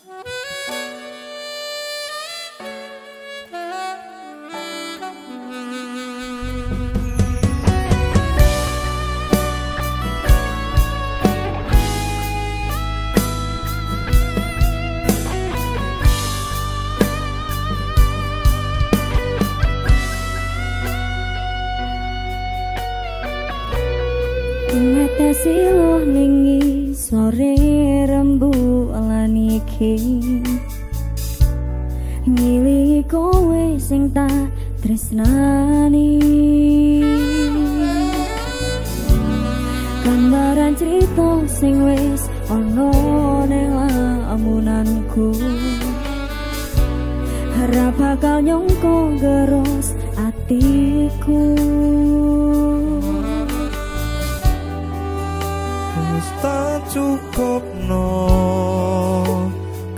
Ingat siluh sore rembulan laniki ngilingi kowe sing tak tresnani. Gambaran cerita sing wis ono ning amunanku. Harap bakal nyongko geros atiku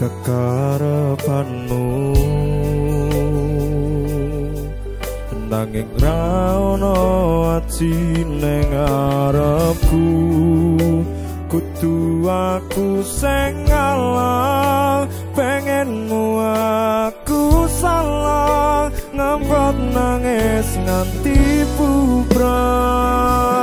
kekarepanmu. Nanging raono aji neng arepku kudu aku sing ngalah pengenmu aku salah ngempet nangis nganti bubrah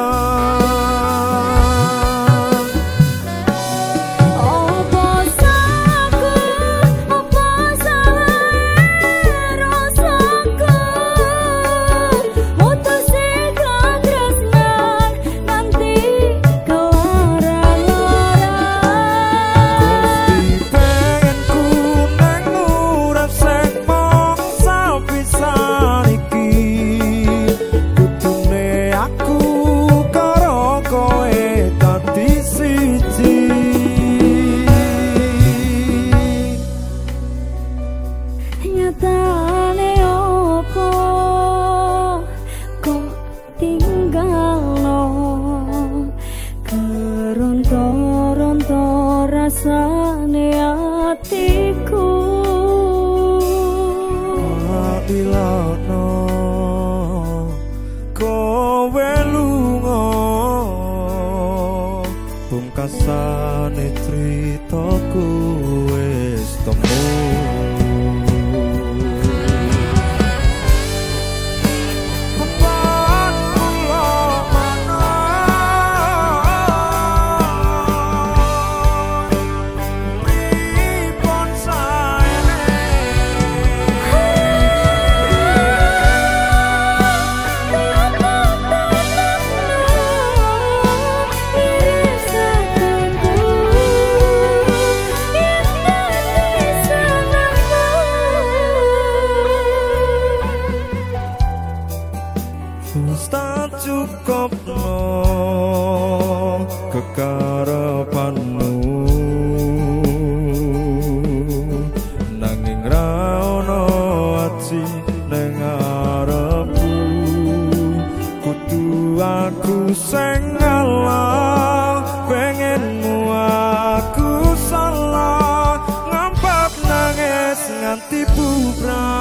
rasane atiku. Pungkasane critaku wis karepanmu nanging ra ono ati nang arepku kudu aku sing nangis nganti bubrah